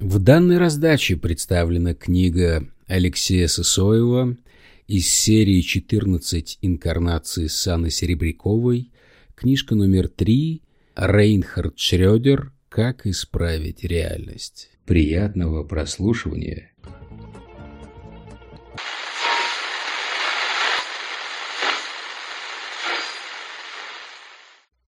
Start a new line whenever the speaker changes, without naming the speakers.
В данной раздаче представлена книга Алексея Сысоева из серии 14 инкарнаций Саны Серебряковой, книжка номер 3 Рейнхард Шрёдер «Как исправить реальность». Приятного прослушивания!